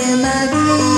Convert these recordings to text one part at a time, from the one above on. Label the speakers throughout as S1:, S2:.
S1: in my be?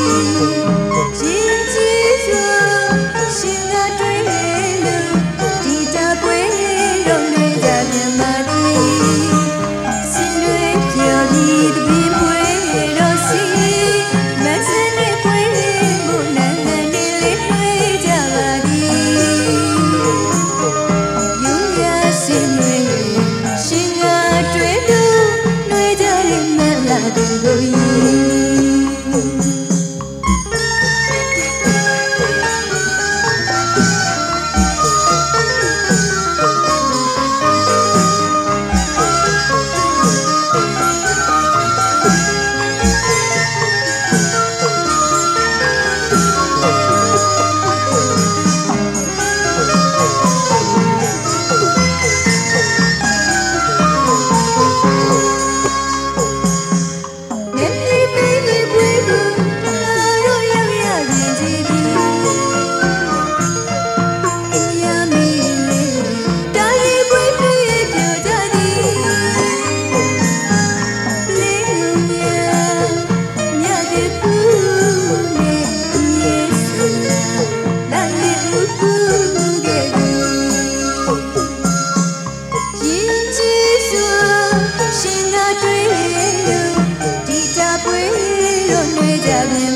S1: Hallelujah.